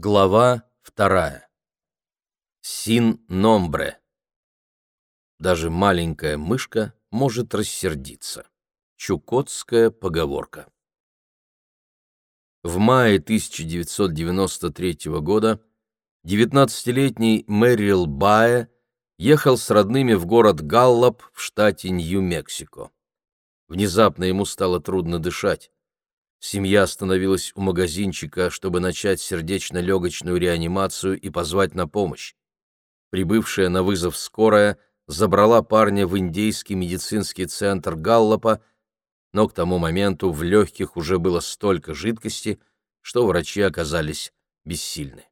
Глава вторая. Син номбре. Даже маленькая мышка может рассердиться. Чукотская поговорка. В мае 1993 года 19-летний Мэрил Бае ехал с родными в город Галлоп в штате Нью-Мексико. Внезапно ему стало трудно дышать. Семья остановилась у магазинчика, чтобы начать сердечно-легочную реанимацию и позвать на помощь. Прибывшая на вызов скорая забрала парня в индейский медицинский центр Галлопа, но к тому моменту в легких уже было столько жидкости, что врачи оказались бессильны.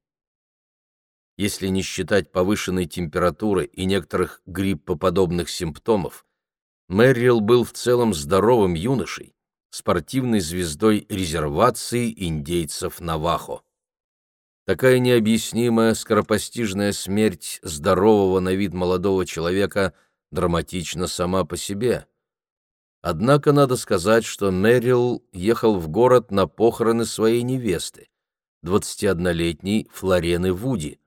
Если не считать повышенной температуры и некоторых гриппоподобных симптомов, Мэрил был в целом здоровым юношей, спортивной звездой резервации индейцев Навахо. Такая необъяснимая скоропостижная смерть здорового на вид молодого человека драматична сама по себе. Однако надо сказать, что Мэрил ехал в город на похороны своей невесты, 21-летней Флорены Вуди.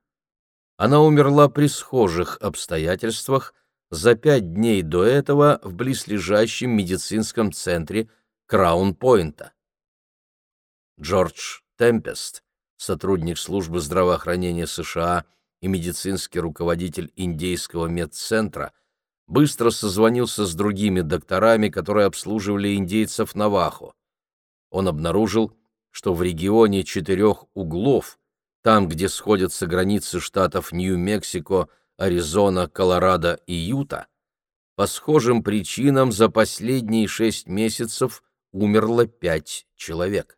Она умерла при схожих обстоятельствах за пять дней до этого в близлежащем медицинском центре Краун-Пойнта. Джордж Темпест, сотрудник службы здравоохранения США и медицинский руководитель индейского медцентра, быстро созвонился с другими докторами, которые обслуживали индейцев Навахо. Он обнаружил, что в регионе четырех углов, там, где сходятся границы штатов Нью-Мексико, Аризона, Колорадо и Юта, по схожим причинам за последние шесть месяцев умерло пять человек.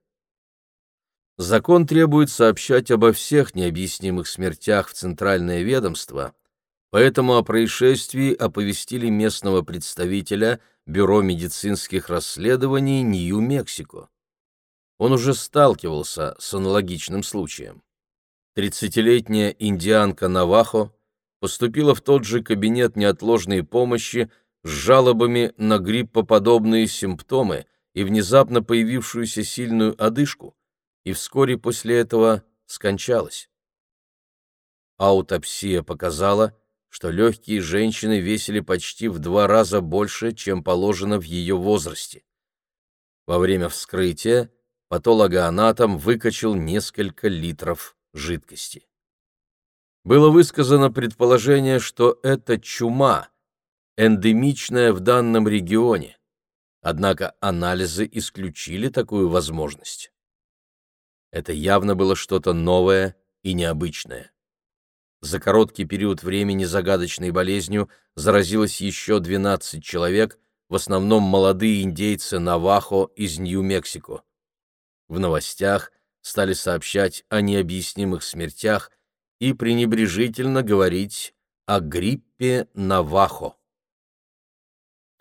Закон требует сообщать обо всех необъяснимых смертях в Центральное ведомство, поэтому о происшествии оповестили местного представителя Бюро медицинских расследований Нью-Мексико. Он уже сталкивался с аналогичным случаем. Тридцатилетняя индианка Навахо поступила в тот же кабинет неотложной помощи с жалобами на гриппоподобные симптомы и внезапно появившуюся сильную одышку, и вскоре после этого скончалась. Аутопсия показала, что легкие женщины весили почти в два раза больше, чем положено в ее возрасте. Во время вскрытия патологоанатом выкачал несколько литров жидкости. Было высказано предположение, что это чума, эндемичная в данном регионе, Однако анализы исключили такую возможность. Это явно было что-то новое и необычное. За короткий период времени загадочной болезнью заразилось еще 12 человек, в основном молодые индейцы Навахо из Нью-Мексико. В новостях стали сообщать о необъяснимых смертях и пренебрежительно говорить о гриппе Навахо.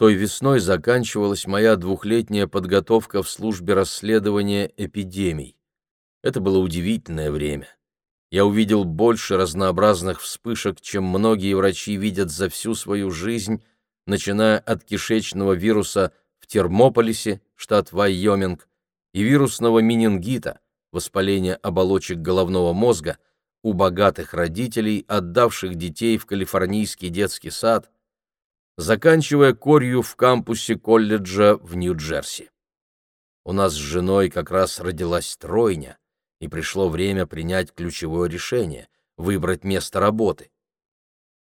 Той весной заканчивалась моя двухлетняя подготовка в службе расследования эпидемий. Это было удивительное время. Я увидел больше разнообразных вспышек, чем многие врачи видят за всю свою жизнь, начиная от кишечного вируса в Термополисе, штат Вайоминг, и вирусного менингита, воспаления оболочек головного мозга, у богатых родителей, отдавших детей в калифорнийский детский сад – заканчивая корью в кампусе колледжа в Нью-Джерси. У нас с женой как раз родилась тройня, и пришло время принять ключевое решение — выбрать место работы.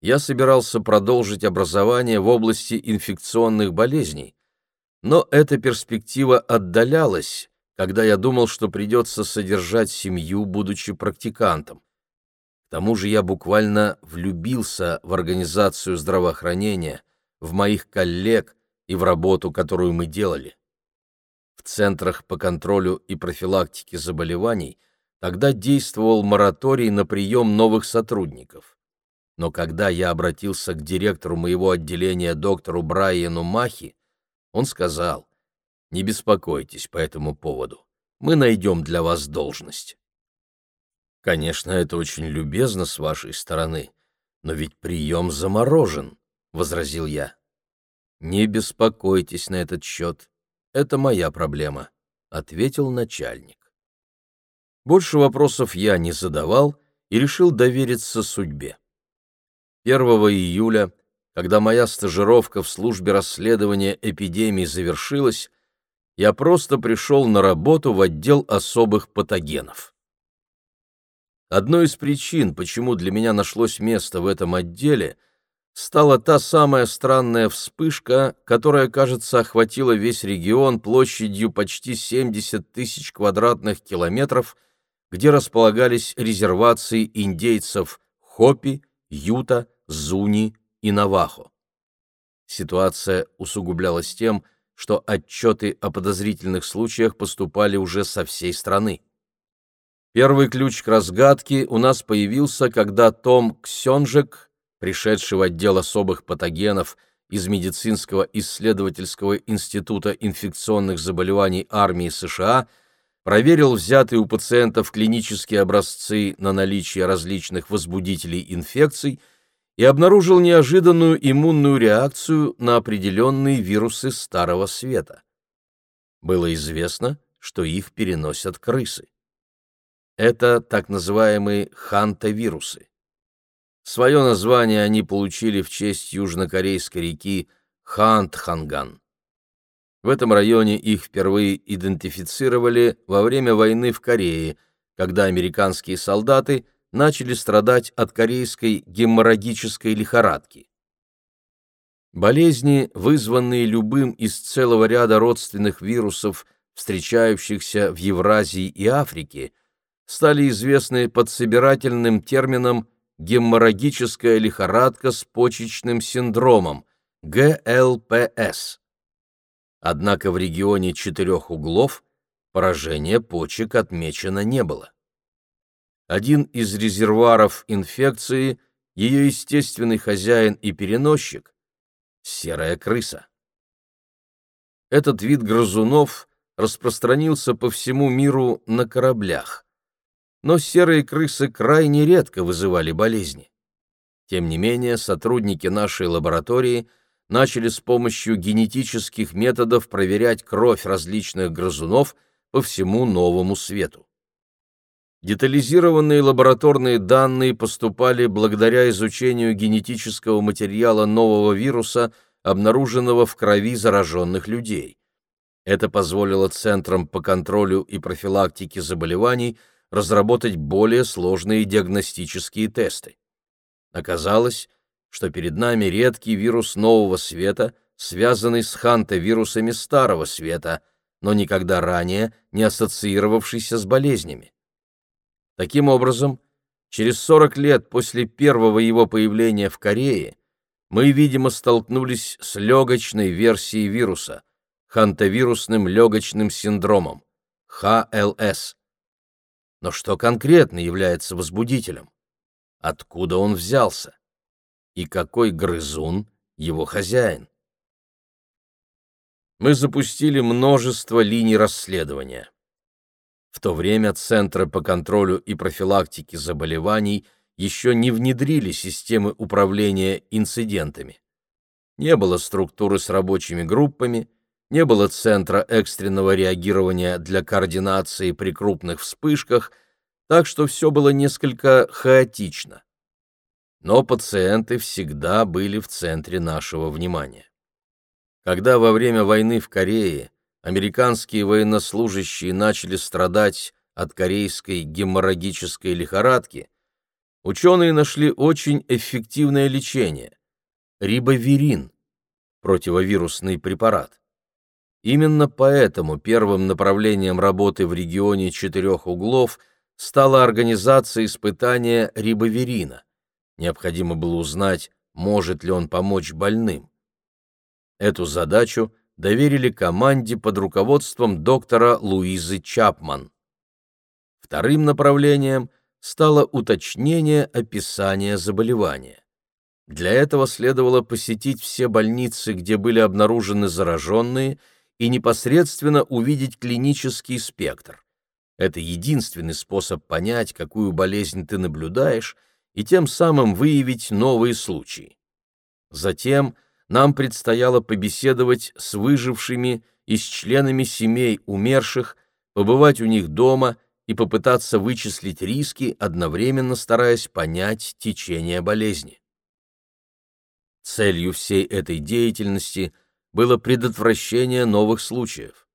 Я собирался продолжить образование в области инфекционных болезней, но эта перспектива отдалялась, когда я думал, что придется содержать семью, будучи практикантом. К тому же я буквально влюбился в организацию здравоохранения, в моих коллег и в работу, которую мы делали. В центрах по контролю и профилактике заболеваний тогда действовал мораторий на прием новых сотрудников. Но когда я обратился к директору моего отделения доктору Брайану Махи, он сказал, «Не беспокойтесь по этому поводу, мы найдем для вас должность». Конечно, это очень любезно с вашей стороны, но ведь прием заморожен. — возразил я. «Не беспокойтесь на этот счет. Это моя проблема», — ответил начальник. Больше вопросов я не задавал и решил довериться судьбе. 1 июля, когда моя стажировка в службе расследования эпидемии завершилась, я просто пришел на работу в отдел особых патогенов. Одной из причин, почему для меня нашлось место в этом отделе, стала та самая странная вспышка, которая, кажется, охватила весь регион площадью почти 70 тысяч квадратных километров где располагались резервации индейцев Хопи, Юта, Зуни и Навахо. Ситуация усугублялась тем, что отчеты о подозрительных случаях поступали уже со всей страны. Первый ключ к разгадке у нас появился, когда Том Ксенжек, пришедший в отдел особых патогенов из Медицинского исследовательского института инфекционных заболеваний армии США, проверил взятые у пациентов клинические образцы на наличие различных возбудителей инфекций и обнаружил неожиданную иммунную реакцию на определенные вирусы Старого Света. Было известно, что их переносят крысы. Это так называемые хантавирусы. Свое название они получили в честь южнокорейской реки Хантханган. В этом районе их впервые идентифицировали во время войны в Корее, когда американские солдаты начали страдать от корейской геморрагической лихорадки. Болезни, вызванные любым из целого ряда родственных вирусов, встречающихся в Евразии и Африке, стали известны под собирательным термином геморрагическая лихорадка с почечным синдромом – ГЛПС. Однако в регионе четырех углов поражения почек отмечено не было. Один из резервуаров инфекции, ее естественный хозяин и переносчик – серая крыса. Этот вид грызунов распространился по всему миру на кораблях, но серые крысы крайне редко вызывали болезни. Тем не менее, сотрудники нашей лаборатории – начали с помощью генетических методов проверять кровь различных грызунов по всему новому свету. Детализированные лабораторные данные поступали благодаря изучению генетического материала нового вируса, обнаруженного в крови зараженных людей. Это позволило центрам по контролю и профилактике заболеваний разработать более сложные диагностические тесты. Оказалось, что перед нами редкий вирус нового света, связанный с хантавирусами старого света, но никогда ранее не ассоциировавшийся с болезнями. Таким образом, через 40 лет после первого его появления в Корее мы, видимо, столкнулись с легочной версией вируса, хантавирусным легочным синдромом, ХЛС. Но что конкретно является возбудителем? Откуда он взялся? и какой грызун его хозяин. Мы запустили множество линий расследования. В то время Центры по контролю и профилактике заболеваний еще не внедрили системы управления инцидентами. Не было структуры с рабочими группами, не было центра экстренного реагирования для координации при крупных вспышках, так что все было несколько хаотично но пациенты всегда были в центре нашего внимания. Когда во время войны в Корее американские военнослужащие начали страдать от корейской геморрагической лихорадки, ученые нашли очень эффективное лечение – рибовирин, противовирусный препарат. Именно поэтому первым направлением работы в регионе четырех углов стала организация испытания рибовирина. Необходимо было узнать, может ли он помочь больным. Эту задачу доверили команде под руководством доктора Луизы Чапман. Вторым направлением стало уточнение описания заболевания. Для этого следовало посетить все больницы, где были обнаружены зараженные, и непосредственно увидеть клинический спектр. Это единственный способ понять, какую болезнь ты наблюдаешь, и тем самым выявить новые случаи. Затем нам предстояло побеседовать с выжившими и с членами семей умерших, побывать у них дома и попытаться вычислить риски, одновременно стараясь понять течение болезни. Целью всей этой деятельности было предотвращение новых случаев.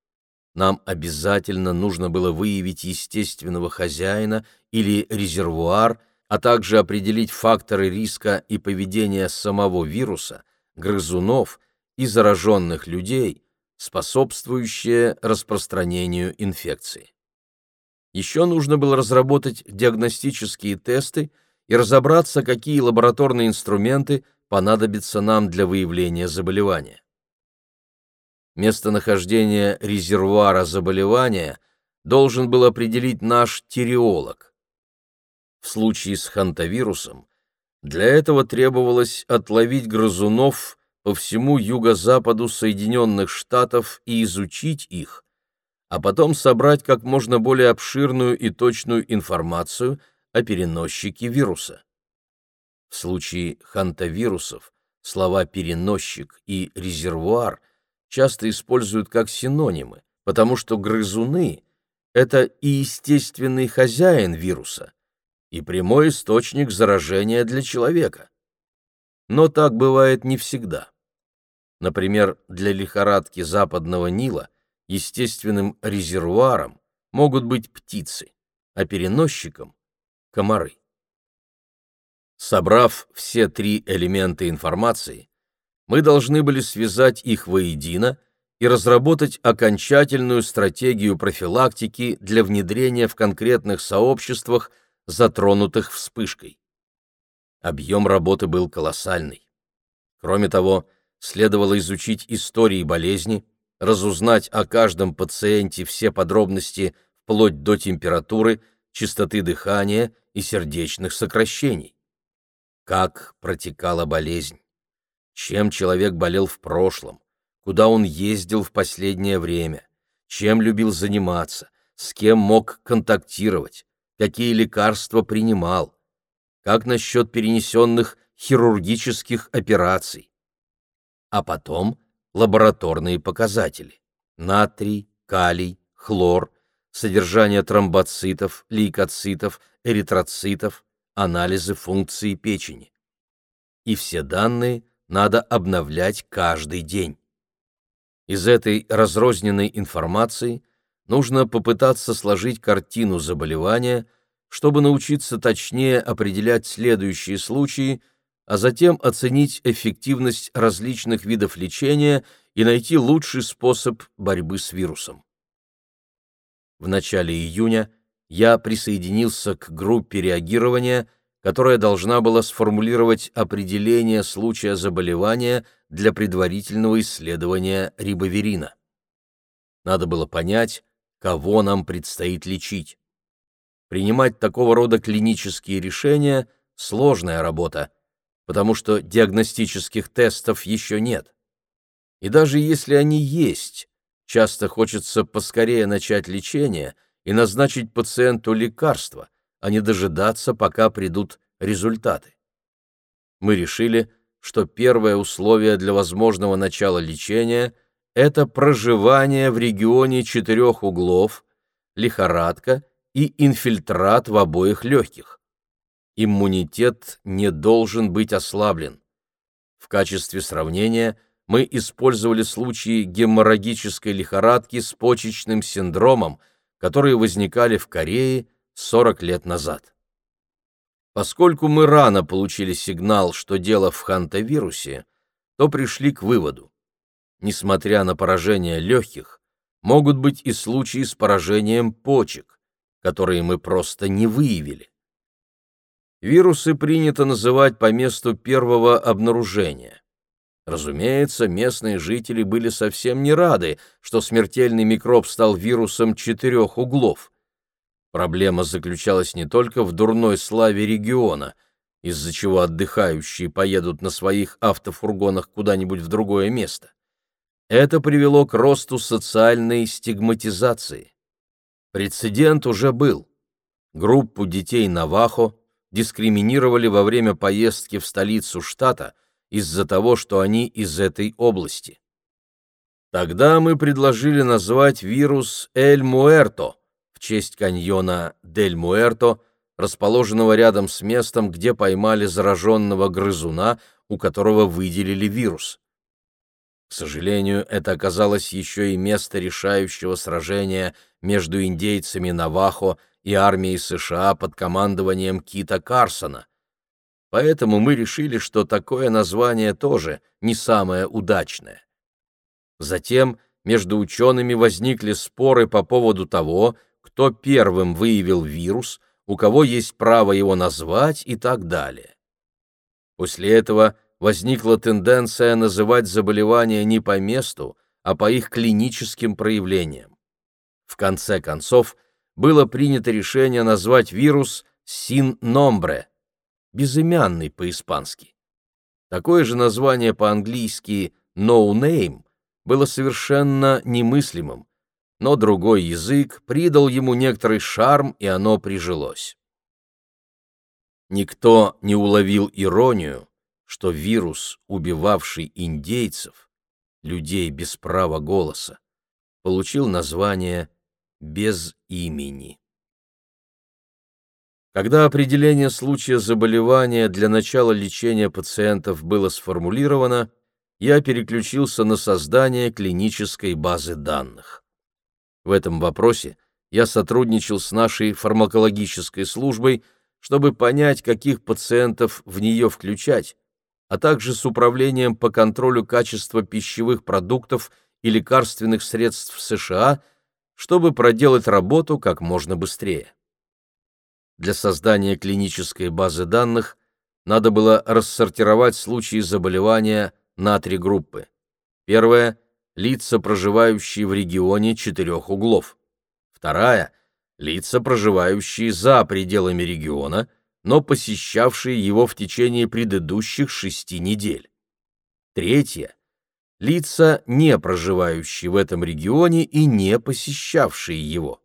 Нам обязательно нужно было выявить естественного хозяина или резервуар, а также определить факторы риска и поведения самого вируса, грызунов и зараженных людей, способствующие распространению инфекции. Еще нужно было разработать диагностические тесты и разобраться, какие лабораторные инструменты понадобятся нам для выявления заболевания. Местонахождение резервуара заболевания должен был определить наш тиреолог. В случае с хантавирусом для этого требовалось отловить грызунов по всему юго-западу Соединенных Штатов и изучить их, а потом собрать как можно более обширную и точную информацию о переносчике вируса. В случае хантавирусов слова «переносчик» и «резервуар» часто используют как синонимы, потому что грызуны — это и естественный хозяин вируса, и прямой источник заражения для человека. Но так бывает не всегда. Например, для лихорадки западного Нила естественным резервуаром могут быть птицы, а переносчиком — комары. Собрав все три элемента информации, мы должны были связать их воедино и разработать окончательную стратегию профилактики для внедрения в конкретных сообществах, затронутых вспышкой. Объем работы был колоссальный. Кроме того, следовало изучить истории болезни, разузнать о каждом пациенте все подробности вплоть до температуры, частоты дыхания и сердечных сокращений. Как протекала болезнь? Чем человек болел в прошлом? Куда он ездил в последнее время? Чем любил заниматься? С кем мог контактировать? Какие лекарства принимал? Как насчет перенесенных хирургических операций? А потом лабораторные показатели – натрий, калий, хлор, содержание тромбоцитов, лейкоцитов, эритроцитов, анализы функции печени. И все данные надо обновлять каждый день. Из этой разрозненной информации нужно попытаться сложить картину заболевания, чтобы научиться точнее определять следующие случаи а затем оценить эффективность различных видов лечения и найти лучший способ борьбы с вирусом. В начале июня я присоединился к группе реагирования, которая должна была сформулировать определение случая заболевания для предварительного исследования рибоверина. Надо было понять, кого нам предстоит лечить. Принимать такого рода клинические решения – сложная работа, потому что диагностических тестов еще нет. И даже если они есть, часто хочется поскорее начать лечение и назначить пациенту лекарства, а не дожидаться, пока придут результаты. Мы решили, что первое условие для возможного начала лечения – это проживание в регионе четырех углов, лихорадка и инфильтрат в обоих легких иммунитет не должен быть ослаблен. В качестве сравнения мы использовали случаи геморрагической лихорадки с почечным синдромом, которые возникали в Корее 40 лет назад. Поскольку мы рано получили сигнал, что дело в хантавирусе, то пришли к выводу. Несмотря на поражение легких, могут быть и случаи с поражением почек, которые мы просто не выявили. Вирусы принято называть по месту первого обнаружения. Разумеется, местные жители были совсем не рады, что смертельный микроб стал вирусом четырех углов. Проблема заключалась не только в дурной славе региона, из-за чего отдыхающие поедут на своих автофургонах куда-нибудь в другое место. Это привело к росту социальной стигматизации. Прецедент уже был. Группу детей Навахо дискриминировали во время поездки в столицу штата из-за того, что они из этой области. Тогда мы предложили назвать вирус Эль Муэрто честь каньона Дель Муэрто, расположенного рядом с местом, где поймали зараженного грызуна, у которого выделили вирус. К сожалению, это оказалось еще и место решающего сражения между индейцами Навахо и армией США под командованием Кита Карсона. Поэтому мы решили, что такое название тоже не самое удачное. Затем между учеными возникли споры по поводу того, кто первым выявил вирус, у кого есть право его назвать и так далее. После этого возникла тенденция называть заболевания не по месту, а по их клиническим проявлениям. В конце концов, было принято решение назвать вирус син-номбре, безымянный по-испански. Такое же название по-английски «no name» было совершенно немыслимым, но другой язык придал ему некоторый шарм, и оно прижилось. Никто не уловил иронию, что вирус, убивавший индейцев, людей без права голоса, получил название «без имени». Когда определение случая заболевания для начала лечения пациентов было сформулировано, я переключился на создание клинической базы данных. В этом вопросе я сотрудничал с нашей фармакологической службой, чтобы понять, каких пациентов в нее включать, а также с Управлением по контролю качества пищевых продуктов и лекарственных средств США, чтобы проделать работу как можно быстрее. Для создания клинической базы данных надо было рассортировать случаи заболевания на три группы. Первая – лица, проживающие в регионе четырех углов. Вторая – лица, проживающие за пределами региона – но посещавшие его в течение предыдущих шести недель. Третье – лица, не проживающие в этом регионе и не посещавшие его.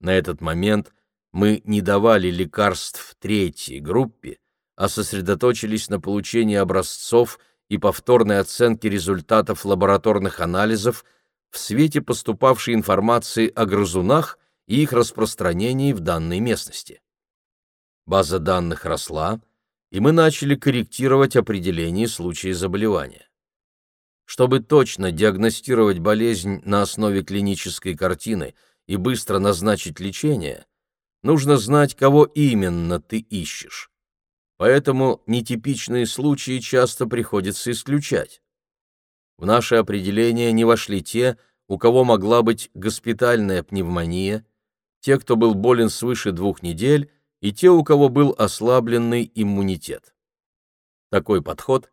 На этот момент мы не давали лекарств третьей группе, а сосредоточились на получении образцов и повторной оценке результатов лабораторных анализов в свете поступавшей информации о грызунах и их распространении в данной местности. База данных росла, и мы начали корректировать определение случая заболевания. Чтобы точно диагностировать болезнь на основе клинической картины и быстро назначить лечение, нужно знать, кого именно ты ищешь. Поэтому нетипичные случаи часто приходится исключать. В наше определение не вошли те, у кого могла быть госпитальная пневмония, те, кто был болен свыше двух недель и те, у кого был ослабленный иммунитет. Такой подход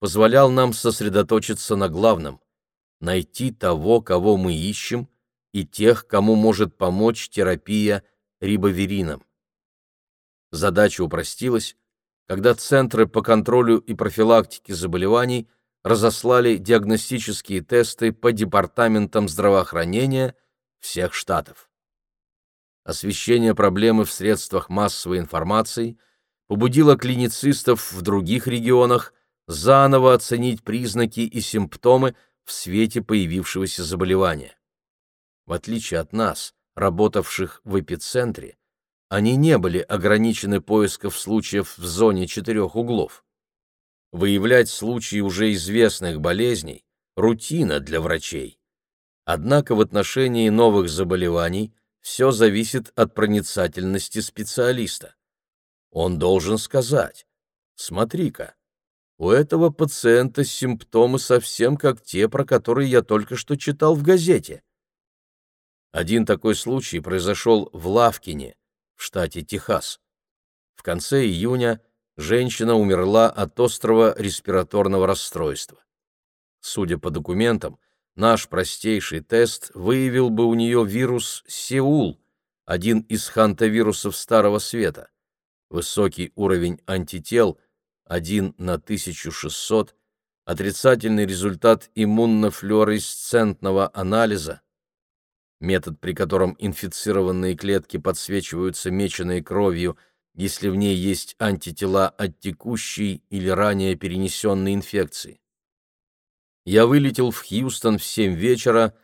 позволял нам сосредоточиться на главном — найти того, кого мы ищем, и тех, кому может помочь терапия рибоверином. Задача упростилась, когда центры по контролю и профилактике заболеваний разослали диагностические тесты по департаментам здравоохранения всех штатов освещение проблемы в средствах массовой информации побудило клиницистов в других регионах заново оценить признаки и симптомы в свете появившегося заболевания. В отличие от нас, работавших в эпицентре, они не были ограничены поиском случаев в зоне четырех углов. Выявлять случаи уже известных болезней – рутина для врачей. Однако в отношении новых заболеваний – все зависит от проницательности специалиста. Он должен сказать, смотри-ка, у этого пациента симптомы совсем как те, про которые я только что читал в газете. Один такой случай произошел в Лавкине, в штате Техас. В конце июня женщина умерла от острого респираторного расстройства. Судя по документам, Наш простейший тест выявил бы у нее вирус Сеул, один из хантавирусов Старого Света. Высокий уровень антител 1 на 1600, отрицательный результат иммунофлюоресцентного анализа, метод, при котором инфицированные клетки подсвечиваются меченой кровью, если в ней есть антитела от текущей или ранее перенесенной инфекции. Я вылетел в Хьюстон в семь вечера,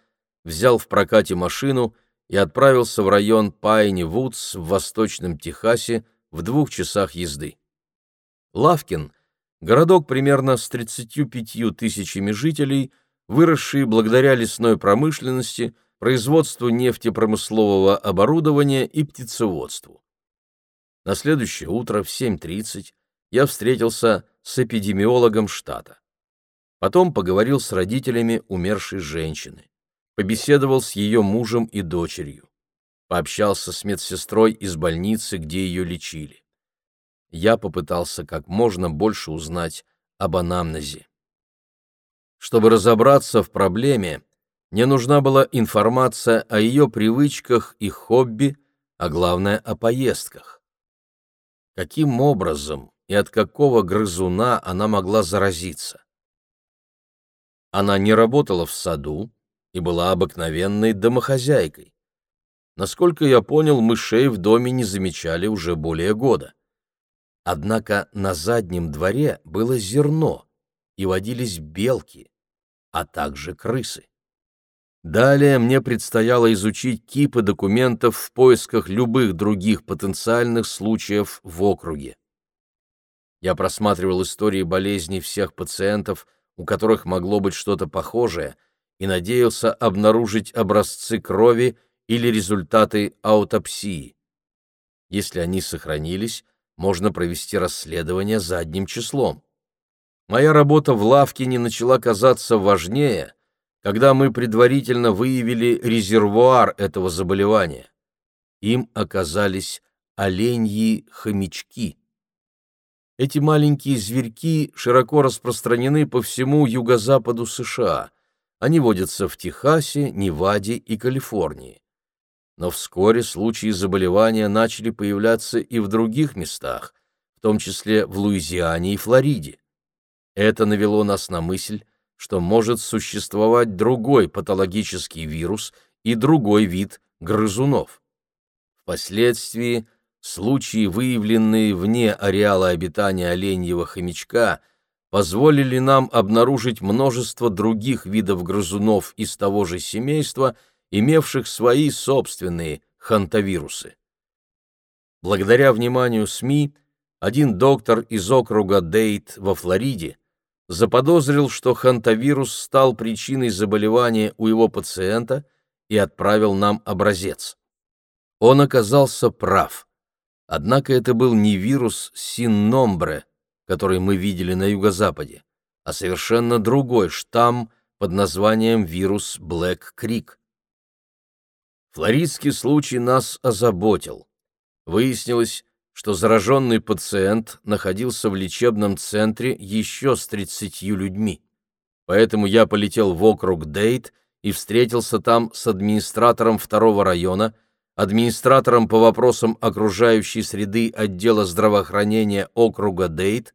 взял в прокате машину и отправился в район Пайни-Вудс в Восточном Техасе в двух часах езды. Лавкин — городок примерно с 35 тысячами жителей, выросший благодаря лесной промышленности, производству нефтепромыслового оборудования и птицеводству. На следующее утро в 7.30 я встретился с эпидемиологом штата. Потом поговорил с родителями умершей женщины. Побеседовал с ее мужем и дочерью. Пообщался с медсестрой из больницы, где ее лечили. Я попытался как можно больше узнать об анамнезе. Чтобы разобраться в проблеме, мне нужна была информация о ее привычках и хобби, а главное — о поездках. Каким образом и от какого грызуна она могла заразиться. Она не работала в саду и была обыкновенной домохозяйкой. Насколько я понял, мышей в доме не замечали уже более года. Однако на заднем дворе было зерно, и водились белки, а также крысы. Далее мне предстояло изучить кипы документов в поисках любых других потенциальных случаев в округе. Я просматривал истории болезней всех пациентов, у которых могло быть что-то похожее, и надеялся обнаружить образцы крови или результаты аутопсии. Если они сохранились, можно провести расследование задним числом. Моя работа в лавке не начала казаться важнее, когда мы предварительно выявили резервуар этого заболевания. Им оказались оленьи хомячки. Эти маленькие зверьки широко распространены по всему юго-западу США. Они водятся в Техасе, Неваде и Калифорнии. Но вскоре случаи заболевания начали появляться и в других местах, в том числе в Луизиане и Флориде. Это навело нас на мысль, что может существовать другой патологический вирус и другой вид грызунов. Впоследствии случаи, выявленные вне ареала обитания оленьего хомячка, позволили нам обнаружить множество других видов грызунов из того же семейства, имевших свои собственные хантавирусы. Благодаря вниманию СМИ, один доктор из округа Дейт во Флориде заподозрил, что хантавирус стал причиной заболевания у его пациента и отправил нам образец. Он оказался прав. Однако это был не вирус Синномбре, который мы видели на юго-западе, а совершенно другой штамм под названием вирус Блэк Крик. Флоридский случай нас озаботил. Выяснилось, что зараженный пациент находился в лечебном центре еще с 30 людьми. Поэтому я полетел в округ Дейт и встретился там с администратором второго района, администратором по вопросам окружающей среды отдела здравоохранения округа Дейт,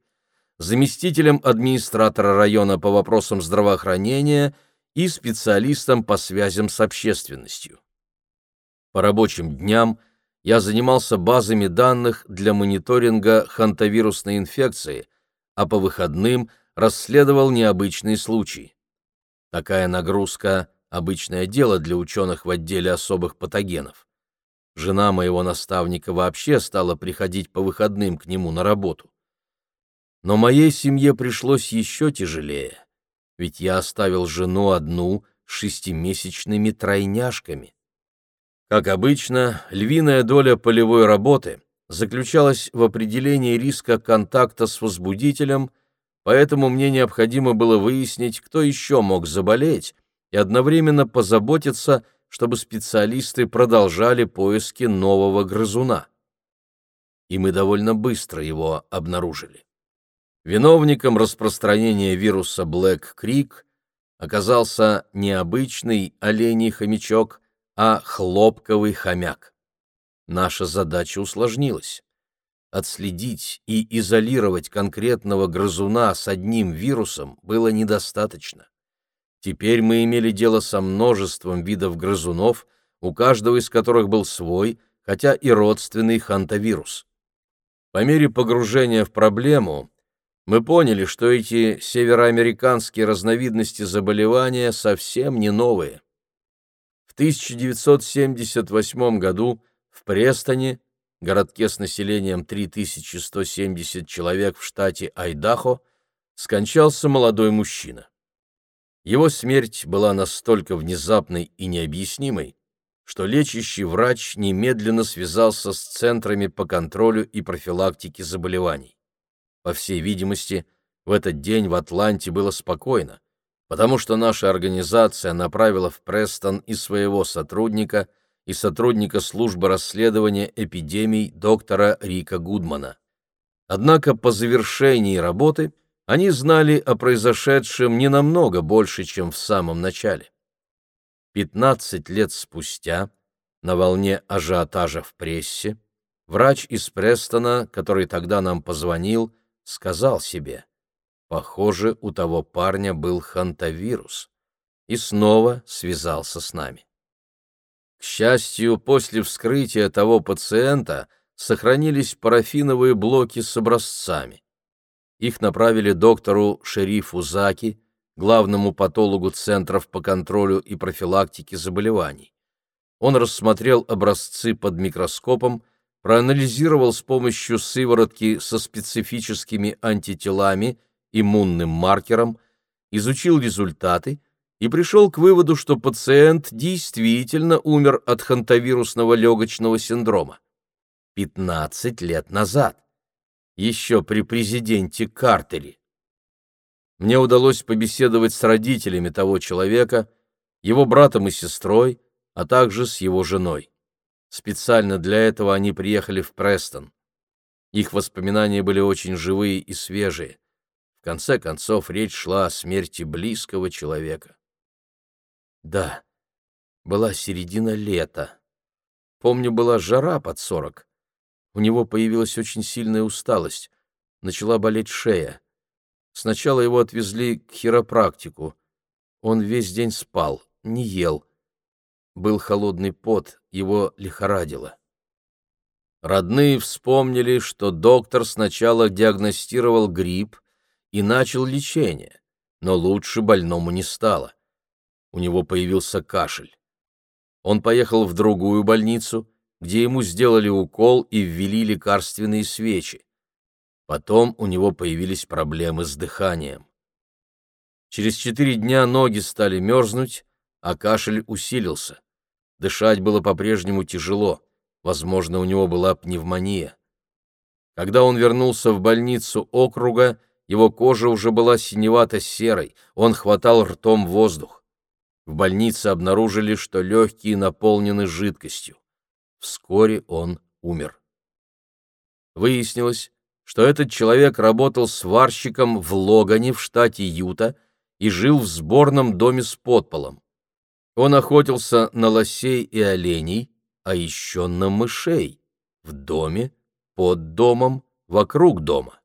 заместителем администратора района по вопросам здравоохранения и специалистом по связям с общественностью. По рабочим дням я занимался базами данных для мониторинга хантавирусной инфекции, а по выходным расследовал необычные случаи. Такая нагрузка – обычное дело для ученых в отделе особых патогенов. Жена моего наставника вообще стала приходить по выходным к нему на работу. Но моей семье пришлось еще тяжелее, ведь я оставил жену одну с шестимесячными тройняшками. Как обычно, львиная доля полевой работы заключалась в определении риска контакта с возбудителем, поэтому мне необходимо было выяснить, кто еще мог заболеть, и одновременно позаботиться чтобы специалисты продолжали поиски нового грызуна. И мы довольно быстро его обнаружили. Виновником распространения вируса Black Creek оказался не обычный оленей хомячок, а хлопковый хомяк. Наша задача усложнилась. Отследить и изолировать конкретного грызуна с одним вирусом было недостаточно. Теперь мы имели дело со множеством видов грызунов, у каждого из которых был свой, хотя и родственный хантавирус. По мере погружения в проблему мы поняли, что эти североамериканские разновидности заболевания совсем не новые. В 1978 году в Престоне, городке с населением 3170 человек в штате Айдахо, скончался молодой мужчина. Его смерть была настолько внезапной и необъяснимой, что лечащий врач немедленно связался с центрами по контролю и профилактике заболеваний. По всей видимости, в этот день в Атланте было спокойно, потому что наша организация направила в Престон и своего сотрудника, и сотрудника службы расследования эпидемий доктора Рика Гудмана. Однако по завершении работы – они знали о произошедшем не намного больше, чем в самом начале. Пятнадцать лет спустя, на волне ажиотажа в прессе, врач из Престона, который тогда нам позвонил, сказал себе, «Похоже, у того парня был хантавирус», и снова связался с нами. К счастью, после вскрытия того пациента сохранились парафиновые блоки с образцами. Их направили доктору Шерифу Заки, главному патологу Центров по контролю и профилактике заболеваний. Он рассмотрел образцы под микроскопом, проанализировал с помощью сыворотки со специфическими антителами, иммунным маркером, изучил результаты и пришел к выводу, что пациент действительно умер от хантавирусного легочного синдрома. 15 лет назад еще при президенте Картере. Мне удалось побеседовать с родителями того человека, его братом и сестрой, а также с его женой. Специально для этого они приехали в Престон. Их воспоминания были очень живые и свежие. Конце концов, речь шла о смерти близкого человека. Да, была середина лета. Помню, была жара под сорок. У него появилась очень сильная усталость. Начала болеть шея. Сначала его отвезли к хиропрактику. Он весь день спал, не ел. Был холодный пот, его лихорадило. Родные вспомнили, что доктор сначала диагностировал грипп и начал лечение, но лучше больному не стало. У него появился кашель. Он поехал в другую больницу, где ему сделали укол и ввели лекарственные свечи. Потом у него появились проблемы с дыханием. Через четыре дня ноги стали мерзнуть, а кашель усилился. Дышать было по-прежнему тяжело, возможно, у него была пневмония. Когда он вернулся в больницу округа, его кожа уже была синевато-серой, он хватал ртом воздух. В больнице обнаружили, что легкие наполнены жидкостью. Вскоре он умер. Выяснилось, что этот человек работал сварщиком в Логане в штате Юта и жил в сборном доме с подполом. Он охотился на лосей и оленей, а еще на мышей в доме, под домом, вокруг дома.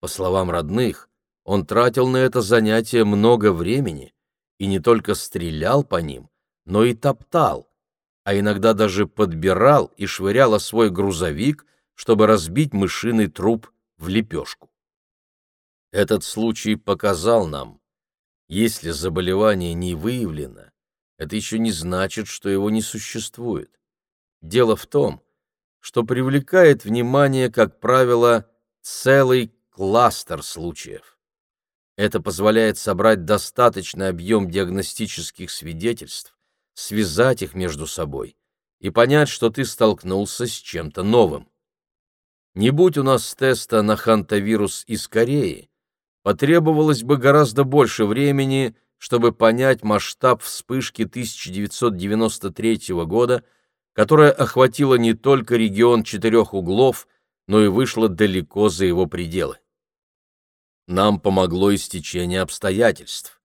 По словам родных, он тратил на это занятие много времени и не только стрелял по ним, но и топтал, а иногда даже подбирал и швырял о свой грузовик, чтобы разбить мышиный труп в лепешку. Этот случай показал нам, если заболевание не выявлено, это еще не значит, что его не существует. Дело в том, что привлекает внимание, как правило, целый кластер случаев. Это позволяет собрать достаточный объем диагностических свидетельств, связать их между собой и понять, что ты столкнулся с чем-то новым. Не будь у нас теста на хантавирус из Кореи, потребовалось бы гораздо больше времени, чтобы понять масштаб вспышки 1993 года, которая охватила не только регион четырех углов, но и вышла далеко за его пределы. Нам помогло истечение обстоятельств.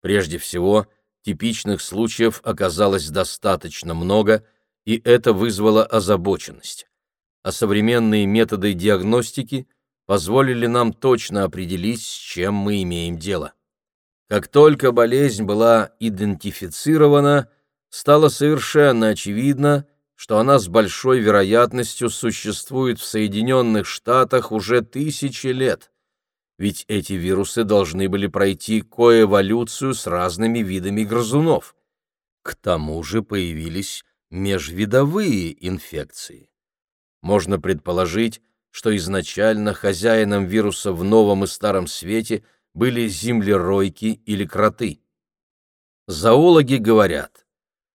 Прежде всего, Типичных случаев оказалось достаточно много, и это вызвало озабоченность. А современные методы диагностики позволили нам точно определить, с чем мы имеем дело. Как только болезнь была идентифицирована, стало совершенно очевидно, что она с большой вероятностью существует в Соединенных Штатах уже тысячи лет ведь эти вирусы должны были пройти коэволюцию с разными видами грызунов. К тому же появились межвидовые инфекции. Можно предположить, что изначально хозяином вируса в новом и старом свете были землеройки или кроты. Зоологи говорят,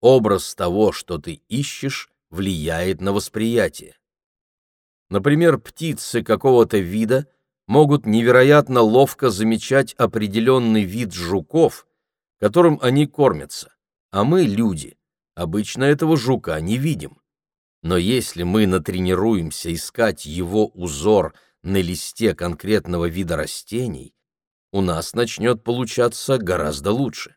образ того, что ты ищешь, влияет на восприятие. Например, птицы какого-то вида могут невероятно ловко замечать определенный вид жуков, которым они кормятся, а мы, люди, обычно этого жука не видим. Но если мы натренируемся искать его узор на листе конкретного вида растений, у нас начнет получаться гораздо лучше.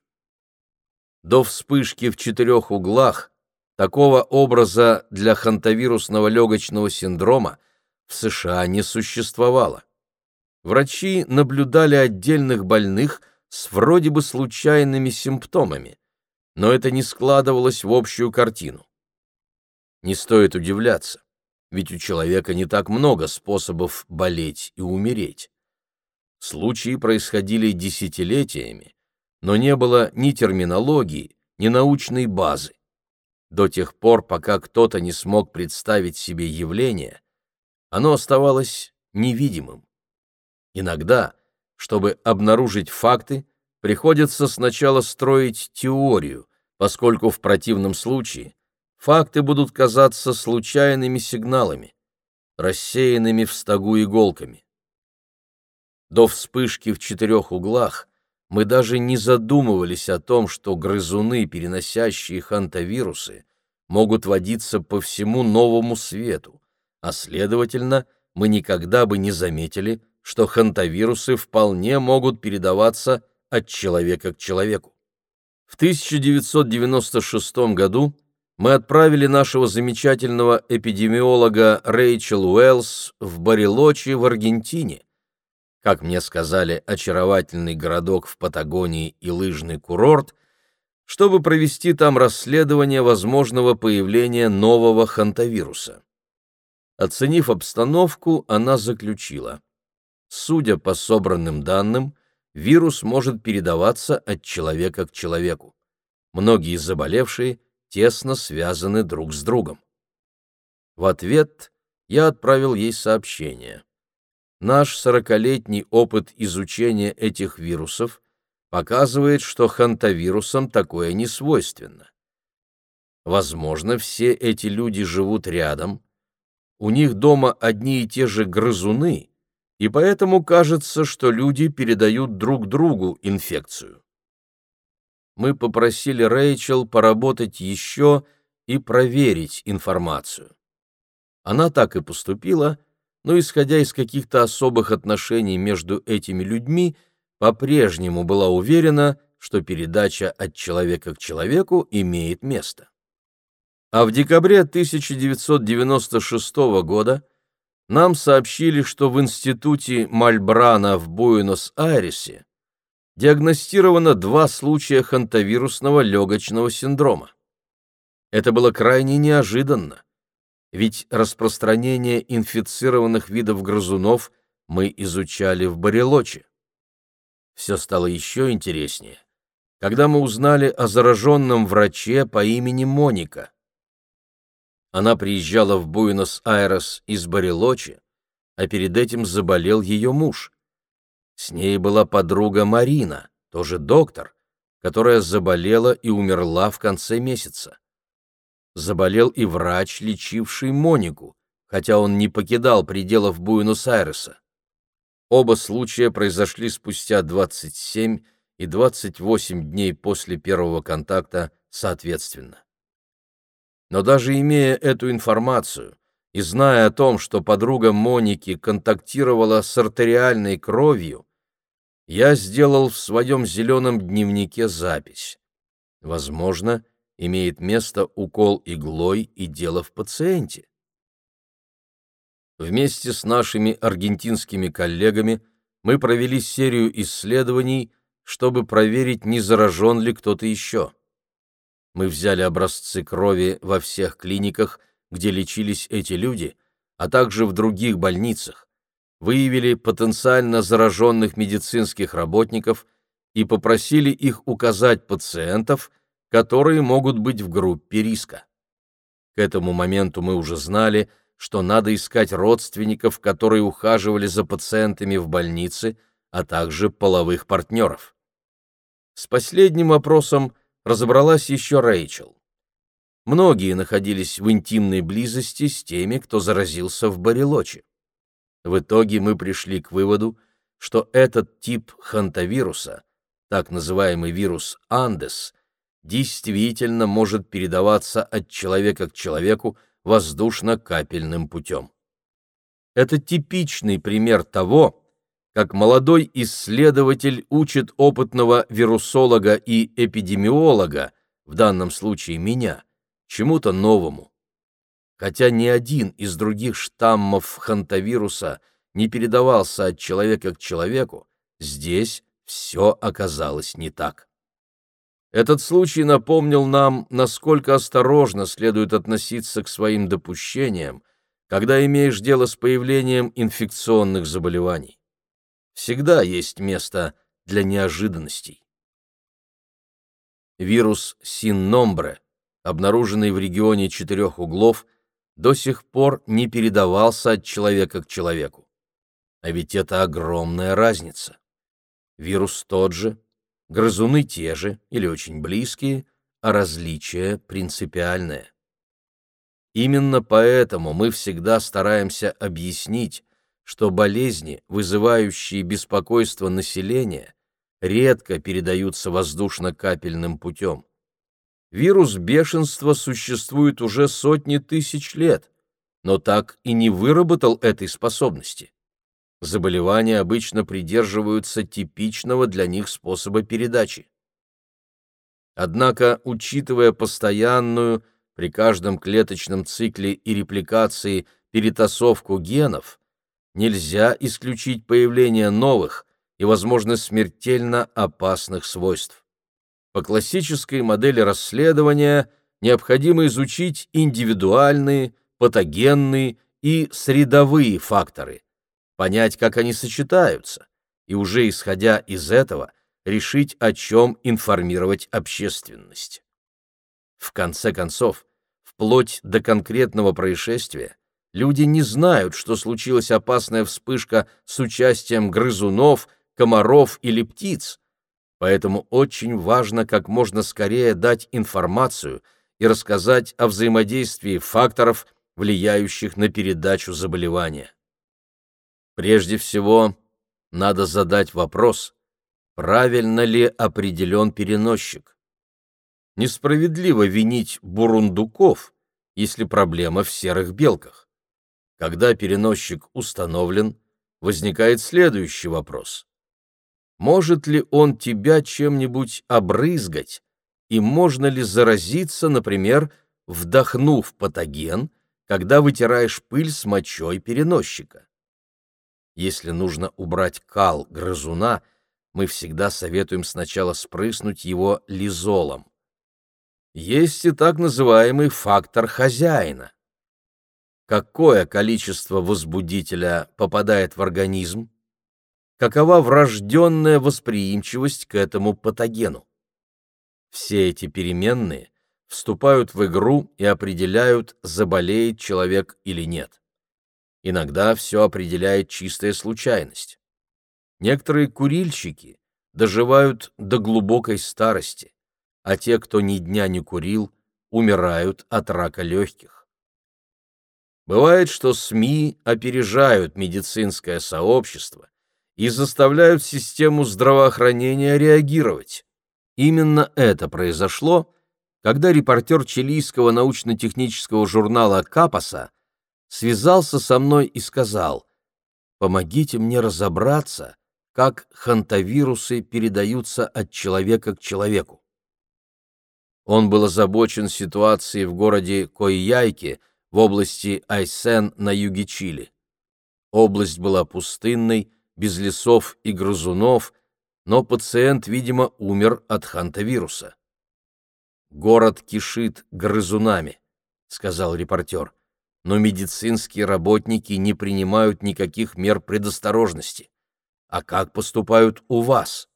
До вспышки в четырех углах такого образа для хантавирусного легочного синдрома в США не существовало. Врачи наблюдали отдельных больных с вроде бы случайными симптомами, но это не складывалось в общую картину. Не стоит удивляться, ведь у человека не так много способов болеть и умереть. Случаи происходили десятилетиями, но не было ни терминологии, ни научной базы. До тех пор, пока кто-то не смог представить себе явление, оно оставалось невидимым. Иногда, чтобы обнаружить факты, приходится сначала строить теорию, поскольку в противном случае факты будут казаться случайными сигналами, рассеянными в стогу иголками. До вспышки в четырех углах мы даже не задумывались о том, что грызуны, переносящие хантавирусы, могут водиться по всему новому свету, а, следовательно, мы никогда бы не заметили, что хантавирусы вполне могут передаваться от человека к человеку. В 1996 году мы отправили нашего замечательного эпидемиолога Рэйчел Уэллс в Барилочи в Аргентине, как мне сказали, очаровательный городок в Патагонии и лыжный курорт, чтобы провести там расследование возможного появления нового хантавируса. Оценив обстановку, она заключила. Судя по собранным данным, вирус может передаваться от человека к человеку. Многие заболевшие тесно связаны друг с другом. В ответ я отправил ей сообщение. Наш сорокалетний опыт изучения этих вирусов показывает, что хантавирусам такое не свойственно. Возможно, все эти люди живут рядом, у них дома одни и те же грызуны, и поэтому кажется, что люди передают друг другу инфекцию. Мы попросили Рэйчел поработать еще и проверить информацию. Она так и поступила, но, исходя из каких-то особых отношений между этими людьми, по-прежнему была уверена, что передача от человека к человеку имеет место. А в декабре 1996 года нам сообщили, что в институте Мальбрана в Буэнос-Айресе диагностировано два случая хантавирусного легочного синдрома. Это было крайне неожиданно ведь распространение инфицированных видов грызунов мы изучали в Барелоче. Все стало еще интереснее, когда мы узнали о зараженном враче по имени Моника. Она приезжала в Буэнос-Айрес из Барелочи, а перед этим заболел ее муж. С ней была подруга Марина, тоже доктор, которая заболела и умерла в конце месяца заболел и врач, лечивший Монику, хотя он не покидал пределов Буэнос-Айреса. Оба случая произошли спустя 27 и 28 дней после первого контакта соответственно. Но даже имея эту информацию и зная о том, что подруга Моники контактировала с артериальной кровью, я сделал в своем зеленом дневнике запись. Возможно, имеет место укол иглой и дело в пациенте. Вместе с нашими аргентинскими коллегами мы провели серию исследований, чтобы проверить, не заражен ли кто-то еще. Мы взяли образцы крови во всех клиниках, где лечились эти люди, а также в других больницах, выявили потенциально зараженных медицинских работников и попросили их указать пациентов, которые могут быть в группе риска. К этому моменту мы уже знали, что надо искать родственников, которые ухаживали за пациентами в больнице, а также половых партнеров. С последним вопросом разобралась еще Рэйчел. Многие находились в интимной близости с теми, кто заразился в Барелоче. В итоге мы пришли к выводу, что этот тип хантавируса, так называемый вирус Андес, действительно может передаваться от человека к человеку воздушно-капельным путем. Это типичный пример того, как молодой исследователь учит опытного вирусолога и эпидемиолога, в данном случае меня, чему-то новому. Хотя ни один из других штаммов хантавируса не передавался от человека к человеку, здесь все оказалось не так. Этот случай напомнил нам, насколько осторожно следует относиться к своим допущениям, когда имеешь дело с появлением инфекционных заболеваний. Всегда есть место для неожиданностей. Вирус Синномбре, обнаруженный в регионе четырех углов, до сих пор не передавался от человека к человеку. А ведь это огромная разница. Вирус тот же, Грызуны те же или очень близкие, а различие принципиальное. Именно поэтому мы всегда стараемся объяснить, что болезни, вызывающие беспокойство населения, редко передаются воздушно-капельным путем. Вирус бешенства существует уже сотни тысяч лет, но так и не выработал этой способности заболевания обычно придерживаются типичного для них способа передачи. Однако, учитывая постоянную при каждом клеточном цикле и репликации перетасовку генов, нельзя исключить появление новых и, возможно, смертельно опасных свойств. По классической модели расследования необходимо изучить индивидуальные, патогенные и средовые факторы – понять, как они сочетаются, и уже исходя из этого решить, о чем информировать общественность. В конце концов, вплоть до конкретного происшествия, люди не знают, что случилась опасная вспышка с участием грызунов, комаров или птиц, поэтому очень важно как можно скорее дать информацию и рассказать о взаимодействии факторов, влияющих на передачу заболевания. Прежде всего, надо задать вопрос, правильно ли определен переносчик. Несправедливо винить бурундуков, если проблема в серых белках. Когда переносчик установлен, возникает следующий вопрос. Может ли он тебя чем-нибудь обрызгать, и можно ли заразиться, например, вдохнув патоген, когда вытираешь пыль с мочой переносчика? Если нужно убрать кал грызуна, мы всегда советуем сначала спрыснуть его лизолом. Есть и так называемый фактор хозяина. Какое количество возбудителя попадает в организм? Какова врожденная восприимчивость к этому патогену? Все эти переменные вступают в игру и определяют, заболеет человек или нет. Иногда все определяет чистая случайность. Некоторые курильщики доживают до глубокой старости, а те, кто ни дня не курил, умирают от рака легких. Бывает, что СМИ опережают медицинское сообщество и заставляют систему здравоохранения реагировать. Именно это произошло, когда репортер чилийского научно-технического журнала «Капоса» связался со мной и сказал, «Помогите мне разобраться, как хантавирусы передаются от человека к человеку». Он был озабочен ситуацией в городе Койяйке в области Айсен на юге Чили. Область была пустынной, без лесов и грызунов, но пациент, видимо, умер от хантавируса. «Город кишит грызунами», — сказал репортер но медицинские работники не принимают никаких мер предосторожности. А как поступают у вас?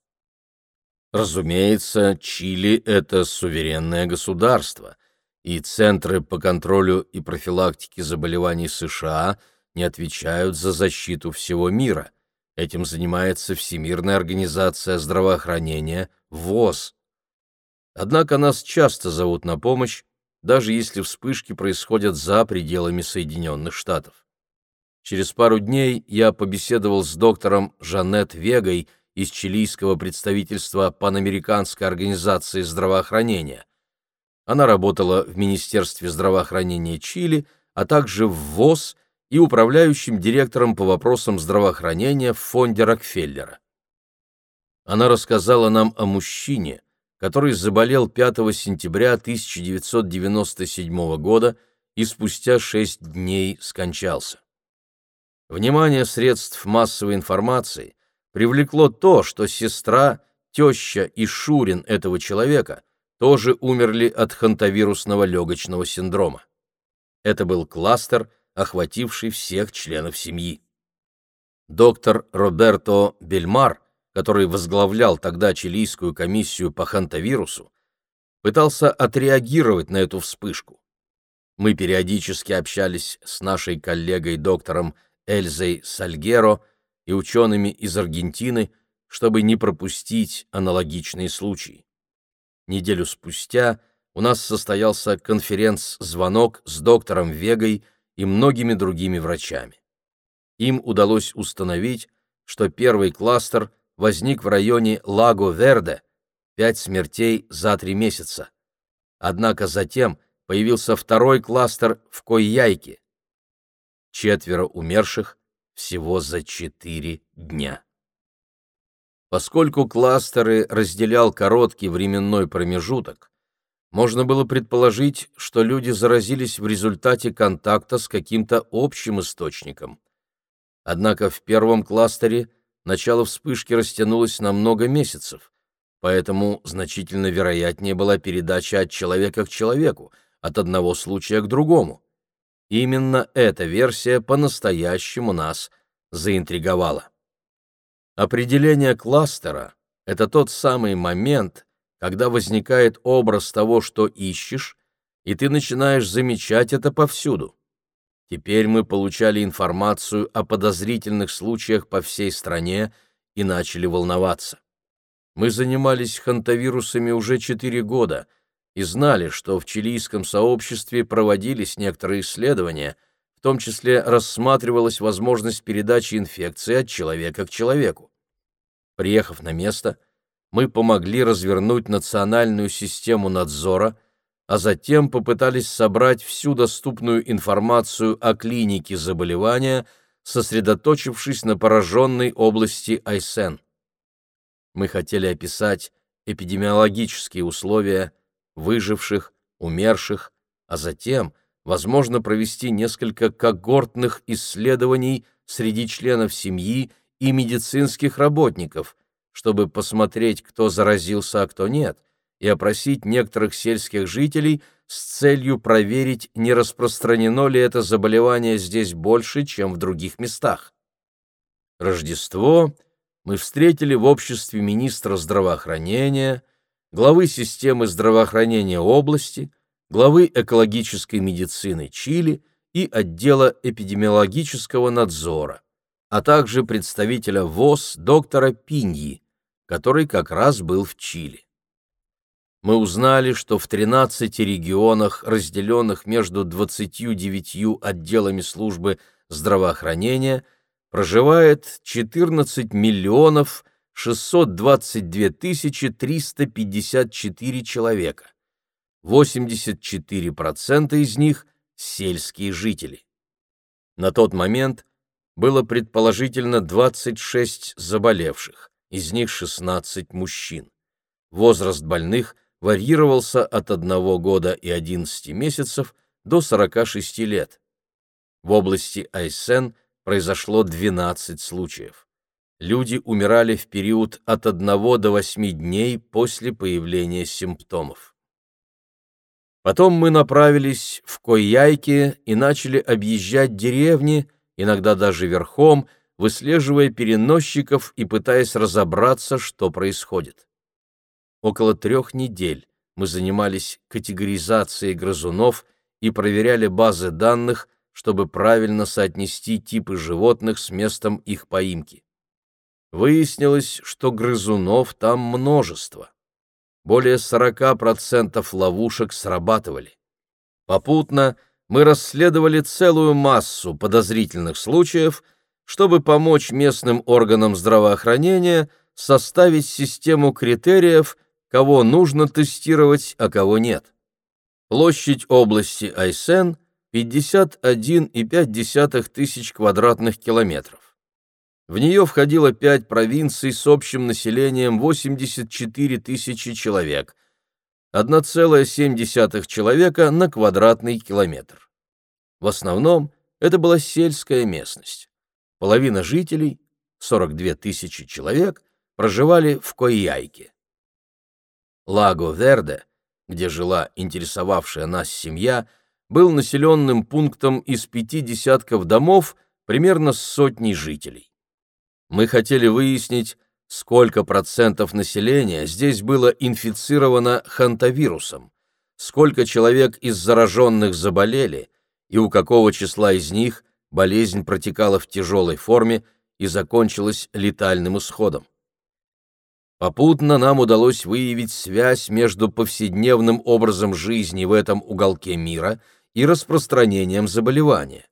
Разумеется, Чили — это суверенное государство, и Центры по контролю и профилактике заболеваний США не отвечают за защиту всего мира. Этим занимается Всемирная организация здравоохранения, ВОЗ. Однако нас часто зовут на помощь, даже если вспышки происходят за пределами Соединенных Штатов. Через пару дней я побеседовал с доктором Жанет Вегой из чилийского представительства Панамериканской организации здравоохранения. Она работала в Министерстве здравоохранения Чили, а также в ВОЗ и управляющим директором по вопросам здравоохранения в фонде Рокфеллера. Она рассказала нам о мужчине, который заболел 5 сентября 1997 года и спустя шесть дней скончался. Внимание средств массовой информации привлекло то, что сестра, теща и Шурин этого человека тоже умерли от хантавирусного легочного синдрома. Это был кластер, охвативший всех членов семьи. Доктор Роберто Бельмар, который возглавлял тогда чилийскую комиссию по хантавирусу, пытался отреагировать на эту вспышку. Мы периодически общались с нашей коллегой доктором Эльзой Сальгеро и учеными из Аргентины, чтобы не пропустить аналогичные случаи. Неделю спустя у нас состоялся конференц-звонок с доктором Вегой и многими другими врачами. Им удалось установить, что первый кластер возник в районе Лаго-Верде, пять смертей за три месяца. Однако затем появился второй кластер в Койяйке, четверо умерших всего за четыре дня. Поскольку кластеры разделял короткий временной промежуток, можно было предположить, что люди заразились в результате контакта с каким-то общим источником. Однако в первом кластере начало вспышки растянулось на много месяцев, поэтому значительно вероятнее была передача от человека к человеку, от одного случая к другому. Именно эта версия по-настоящему нас заинтриговала. Определение кластера — это тот самый момент, когда возникает образ того, что ищешь, и ты начинаешь замечать это повсюду. Теперь мы получали информацию о подозрительных случаях по всей стране и начали волноваться. Мы занимались хантавирусами уже четыре года — и знали, что в чилийском сообществе проводились некоторые исследования, в том числе рассматривалась возможность передачи инфекции от человека к человеку. Приехав на место, мы помогли развернуть национальную систему надзора, а затем попытались собрать всю доступную информацию о клинике заболевания, сосредоточившись на пораженной области Айсен. Мы хотели описать эпидемиологические условия, выживших, умерших, а затем, возможно, провести несколько когортных исследований среди членов семьи и медицинских работников, чтобы посмотреть, кто заразился, а кто нет, и опросить некоторых сельских жителей с целью проверить, не распространено ли это заболевание здесь больше, чем в других местах. Рождество мы встретили в обществе министра здравоохранения, главы системы здравоохранения области, главы экологической медицины Чили и отдела эпидемиологического надзора, а также представителя ВОЗ доктора Пиньи, который как раз был в Чили. Мы узнали, что в 13 регионах, разделенных между 29 отделами службы здравоохранения, проживает 14 миллионов 622 354 человека. 84% из них – сельские жители. На тот момент было предположительно 26 заболевших, из них 16 мужчин. Возраст больных варьировался от 1 года и 11 месяцев до 46 лет. В области Айсен произошло 12 случаев люди умирали в период от 1 до 8 дней после появления симптомов. Потом мы направились в Койяйки и начали объезжать деревни, иногда даже верхом, выслеживая переносчиков и пытаясь разобраться, что происходит. около трех недель мы занимались категоризацией грызунов и проверяли базы данных, чтобы правильно соотнести типы животных с местом их поимки. Выяснилось, что грызунов там множество. Более 40% ловушек срабатывали. Попутно мы расследовали целую массу подозрительных случаев, чтобы помочь местным органам здравоохранения составить систему критериев, кого нужно тестировать, а кого нет. Площадь области Айсен 51,5 тысяч квадратных километров. В нее входило пять провинций с общим населением 84 тысячи человек, 1,7 человека на квадратный километр. В основном это была сельская местность. Половина жителей, 42 тысячи человек, проживали в Койяйке. Лаго-Верде, где жила интересовавшая нас семья, был населенным пунктом из пяти десятков домов примерно с сотней жителей. Мы хотели выяснить, сколько процентов населения здесь было инфицировано хантавирусом, сколько человек из зараженных заболели и у какого числа из них болезнь протекала в тяжелой форме и закончилась летальным исходом. Попутно нам удалось выявить связь между повседневным образом жизни в этом уголке мира и распространением заболевания.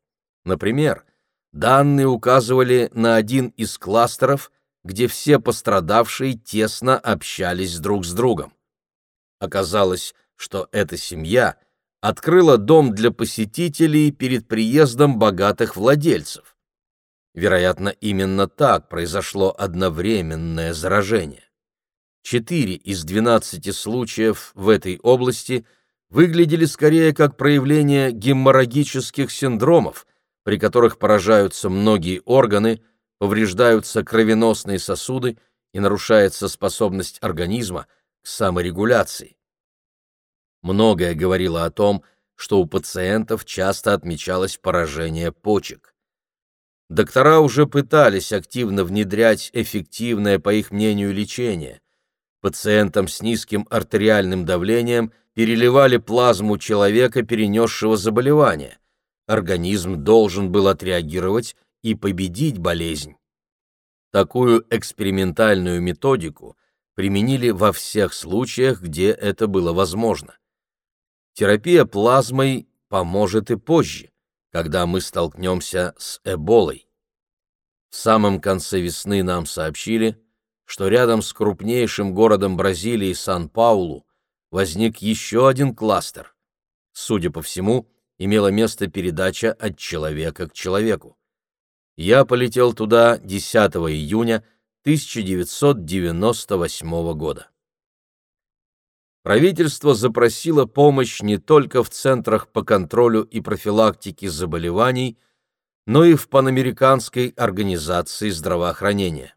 Например, данные указывали на один из кластеров, где все пострадавшие тесно общались друг с другом. Оказалось, что эта семья открыла дом для посетителей перед приездом богатых владельцев. Вероятно, именно так произошло одновременное заражение. Четыре из двенадцати случаев в этой области выглядели скорее как проявление геморрагических синдромов, при которых поражаются многие органы, повреждаются кровеносные сосуды и нарушается способность организма к саморегуляции. Многое говорило о том, что у пациентов часто отмечалось поражение почек. Доктора уже пытались активно внедрять эффективное, по их мнению, лечение. Пациентам с низким артериальным давлением переливали плазму человека, перенесшего заболевание. Организм должен был отреагировать и победить болезнь. Такую экспериментальную методику применили во всех случаях, где это было возможно. Терапия плазмой поможет и позже, когда мы столкнемся с эболой. В самом конце весны нам сообщили, что рядом с крупнейшим городом Бразилии Сан-Паулу возник еще один кластер. Судя по всему, имела место передача от человека к человеку. Я полетел туда 10 июня 1998 года. Правительство запросило помощь не только в центрах по контролю и профилактике заболеваний, но и в Панамериканской организации здравоохранения.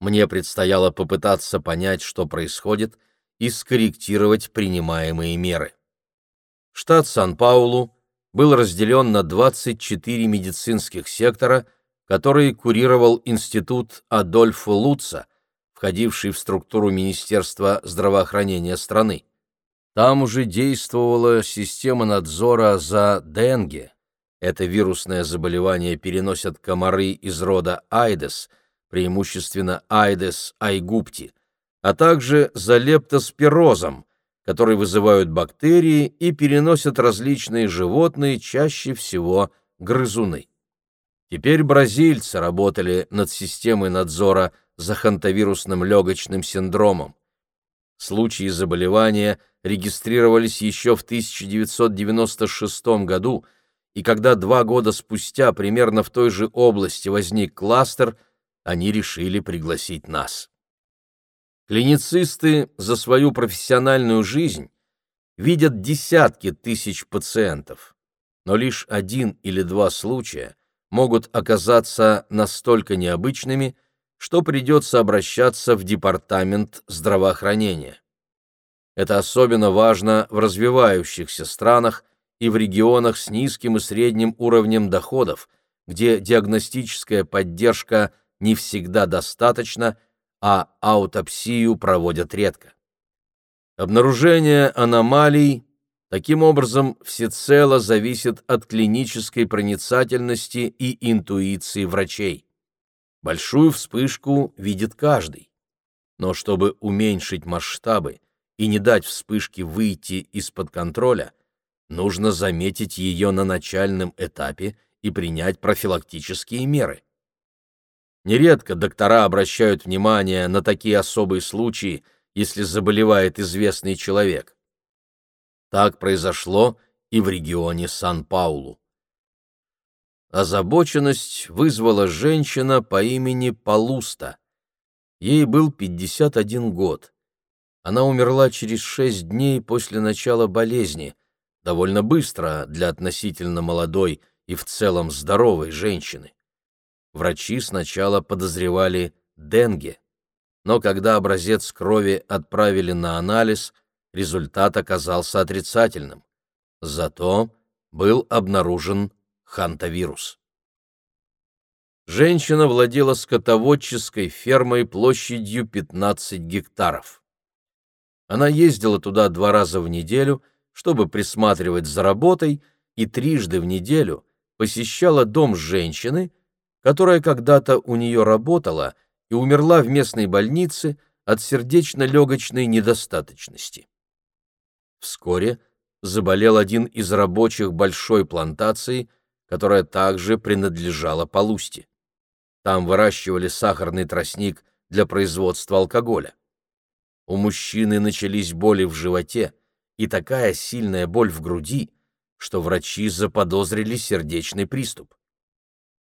Мне предстояло попытаться понять, что происходит, и скорректировать принимаемые меры штат Сан-Паулу был разделен на 24 медицинских сектора, которые курировал институт Адольфо Луца, входивший в структуру Министерства здравоохранения страны. Там уже действовала система надзора за денге. Это вирусное заболевание переносят комары из рода Айдес, преимущественно Айдес айгупти, а также за лептоспирозом, которые вызывают бактерии и переносят различные животные, чаще всего грызуны. Теперь бразильцы работали над системой надзора за хантавирусным легочным синдромом. Случаи заболевания регистрировались еще в 1996 году, и когда два года спустя примерно в той же области возник кластер, они решили пригласить нас. Клиницисты за свою профессиональную жизнь видят десятки тысяч пациентов, но лишь один или два случая могут оказаться настолько необычными, что придется обращаться в департамент здравоохранения. Это особенно важно в развивающихся странах и в регионах с низким и средним уровнем доходов, где диагностическая поддержка не всегда достаточна а аутопсию проводят редко. Обнаружение аномалий таким образом всецело зависит от клинической проницательности и интуиции врачей. Большую вспышку видит каждый. Но чтобы уменьшить масштабы и не дать вспышке выйти из-под контроля, нужно заметить ее на начальном этапе и принять профилактические меры. Нередко доктора обращают внимание на такие особые случаи, если заболевает известный человек. Так произошло и в регионе Сан-Паулу. Озабоченность вызвала женщина по имени Палуста. Ей был 51 год. Она умерла через шесть дней после начала болезни, довольно быстро для относительно молодой и в целом здоровой женщины. Врачи сначала подозревали денге, но когда образец крови отправили на анализ, результат оказался отрицательным. Зато был обнаружен хантавирус. Женщина владела скотоводческой фермой площадью 15 гектаров. Она ездила туда два раза в неделю, чтобы присматривать за работой, и трижды в неделю посещала дом женщины, которая когда-то у нее работала и умерла в местной больнице от сердечно-легочной недостаточности. Вскоре заболел один из рабочих большой плантации, которая также принадлежала Полусти. Там выращивали сахарный тростник для производства алкоголя. У мужчины начались боли в животе и такая сильная боль в груди, что врачи заподозрили сердечный приступ.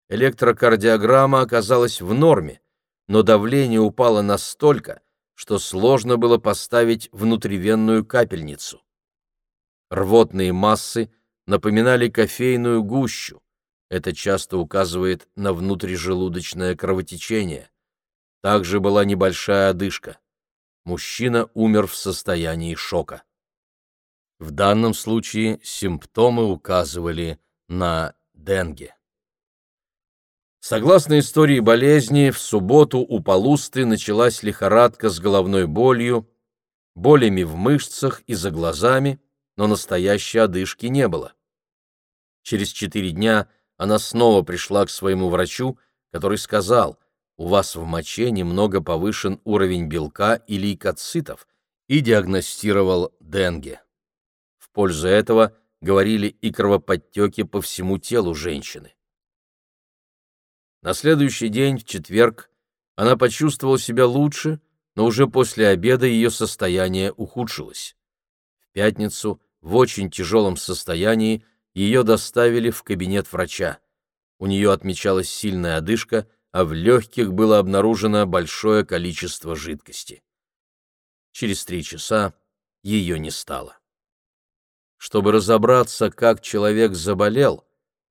Электрокардиограмма оказалась в норме, но давление упало настолько, что сложно было поставить внутривенную капельницу. Рвотные массы напоминали кофейную гущу. Это часто указывает на внутрижелудочное кровотечение. Также была небольшая одышка мужчина умер в состоянии шока. В данном случае симптомы указывали на денге. Согласно истории болезни, в субботу у Полусты началась лихорадка с головной болью, болями в мышцах и за глазами, но настоящей одышки не было. Через четыре дня она снова пришла к своему врачу, который сказал, у вас в моче немного повышен уровень белка и лейкоцитов, и диагностировал денге. В пользу этого говорили и кровоподтеки по всему телу женщины. На следующий день, в четверг, она почувствовала себя лучше, но уже после обеда ее состояние ухудшилось. В пятницу в очень тяжелом состоянии ее доставили в кабинет врача. У нее отмечалась сильная одышка, а в легких было обнаружено большое количество жидкости. Через три часа ее не стало. Чтобы разобраться, как человек заболел,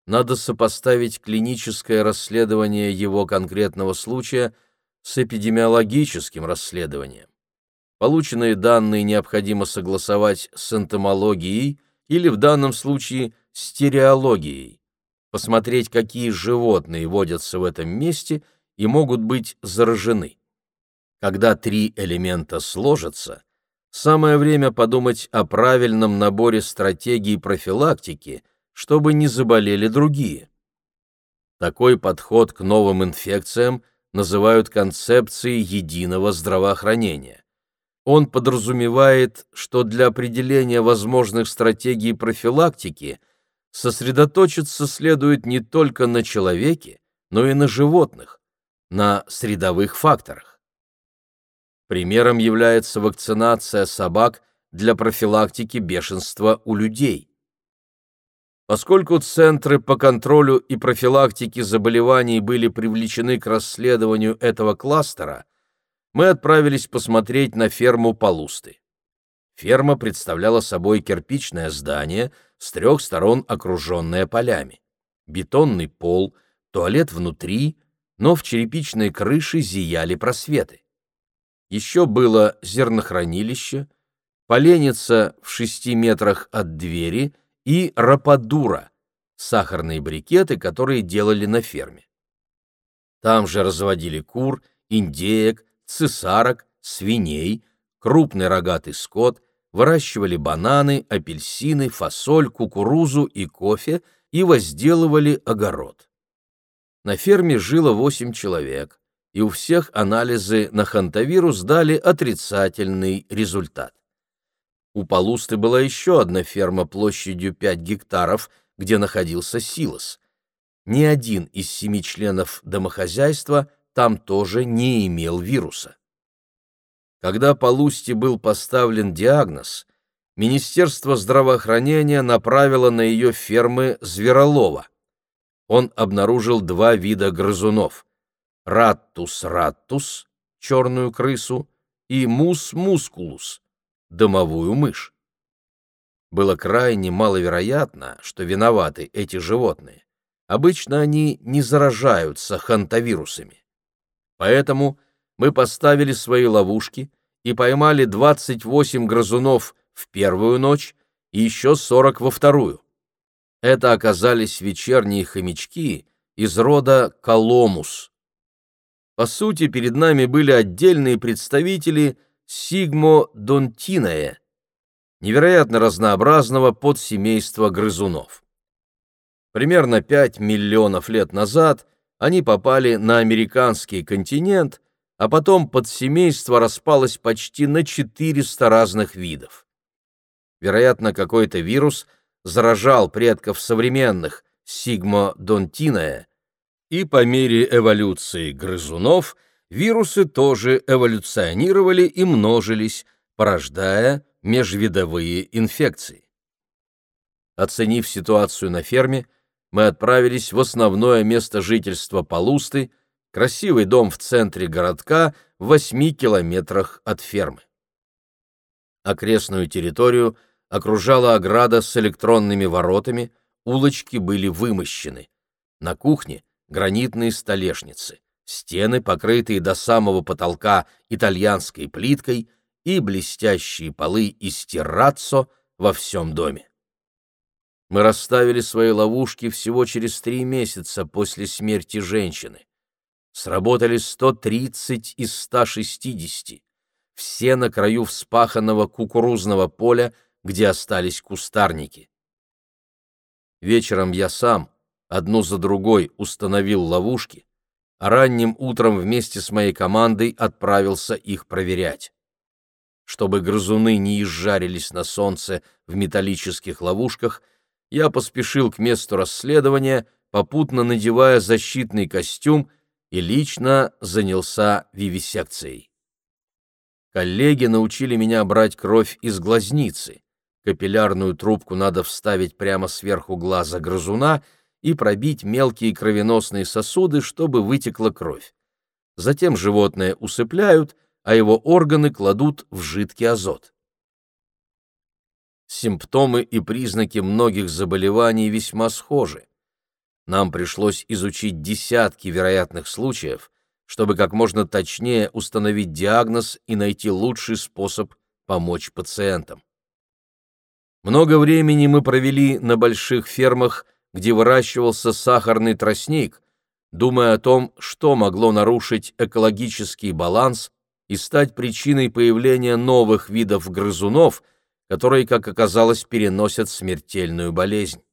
надо сопоставить клиническое расследование его конкретного случая с эпидемиологическим расследованием. Полученные данные необходимо согласовать с энтомологией или, в данном случае, стереологией посмотреть, какие животные водятся в этом месте и могут быть заражены. Когда три элемента сложатся, самое время подумать о правильном наборе стратегий профилактики, чтобы не заболели другие. Такой подход к новым инфекциям называют концепцией единого здравоохранения. Он подразумевает, что для определения возможных стратегий профилактики – сосредоточиться следует не только на человеке, но и на животных, на средовых факторах. Примером является вакцинация собак для профилактики бешенства у людей. Поскольку центры по контролю и профилактике заболеваний были привлечены к расследованию этого кластера, мы отправились посмотреть на ферму Полусты. Ферма представляла собой кирпичное здание – с трех сторон окруженная полями. Бетонный пол, туалет внутри, но в черепичной крыше зияли просветы. Еще было зернохранилище, поленница в шести метрах от двери и рападура, сахарные брикеты, которые делали на ферме. Там же разводили кур, индеек, цесарок, свиней, крупный рогатый скот, выращивали бананы, апельсины, фасоль, кукурузу и кофе и возделывали огород. На ферме жило 8 человек, и у всех анализы на хантавирус дали отрицательный результат. У Полусты была еще одна ферма площадью 5 гектаров, где находился силос. Ни один из семи членов домохозяйства там тоже не имел вируса. Когда Полусте был поставлен диагноз, Министерство здравоохранения направило на ее фермы Зверолова. Он обнаружил два вида грызунов – раттус раттус, черную крысу, и мус мускулус, домовую мышь. Было крайне маловероятно, что виноваты эти животные. Обычно они не заражаются хантавирусами. Поэтому мы поставили свои ловушки и поймали 28 грызунов в первую ночь и еще 40 во вторую. Это оказались вечерние хомячки из рода Коломус. По сути, перед нами были отдельные представители – Сигмодонтиное, невероятно разнообразного подсемейства грызунов. Примерно 5 миллионов лет назад они попали на американский континент, а потом подсемейство распалось почти на 400 разных видов. Вероятно, какой-то вирус заражал предков современных Сигмодонтиное, и по мере эволюции грызунов – вирусы тоже эволюционировали и множились, порождая межвидовые инфекции. Оценив ситуацию на ферме, мы отправились в основное место жительства Полусты, красивый дом в центре городка в восьми километрах от фермы. Окрестную территорию окружала ограда с электронными воротами, улочки были вымощены. На кухне гранитные столешницы стены, покрытые до самого потолка итальянской плиткой, и блестящие полы из терраццо во всем доме. Мы расставили свои ловушки всего через три месяца после смерти женщины. Сработали 130 из 160, все на краю вспаханного кукурузного поля, где остались кустарники. Вечером я сам, одну за другой, установил ловушки, а ранним утром вместе с моей командой отправился их проверять. Чтобы грызуны не изжарились на солнце в металлических ловушках, я поспешил к месту расследования, попутно надевая защитный костюм и лично занялся вивисекцией. Коллеги научили меня брать кровь из глазницы. Капиллярную трубку надо вставить прямо сверху глаза грызуна — и пробить мелкие кровеносные сосуды, чтобы вытекла кровь. Затем животное усыпляют, а его органы кладут в жидкий азот. Симптомы и признаки многих заболеваний весьма схожи. Нам пришлось изучить десятки вероятных случаев, чтобы как можно точнее установить диагноз и найти лучший способ помочь пациентам. Много времени мы провели на больших фермах где выращивался сахарный тростник, думая о том, что могло нарушить экологический баланс и стать причиной появления новых видов грызунов, которые, как оказалось, переносят смертельную болезнь.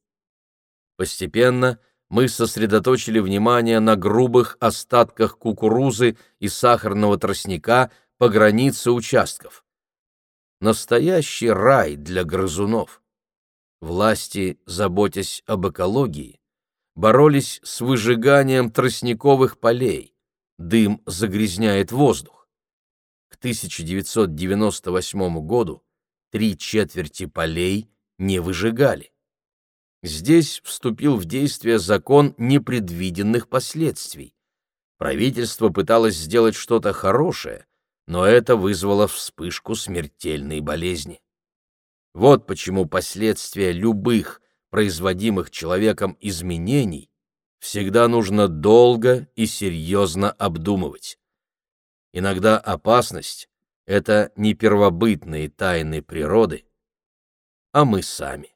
Постепенно мы сосредоточили внимание на грубых остатках кукурузы и сахарного тростника по границе участков. Настоящий рай для грызунов. Власти, заботясь об экологии, боролись с выжиганием тростниковых полей. Дым загрязняет воздух. К 1998 году три четверти полей не выжигали. Здесь вступил в действие закон непредвиденных последствий. Правительство пыталось сделать что-то хорошее, но это вызвало вспышку смертельной болезни. Вот почему последствия любых производимых человеком изменений всегда нужно долго и серьезно обдумывать. Иногда опасность — это не первобытные тайны природы, а мы сами.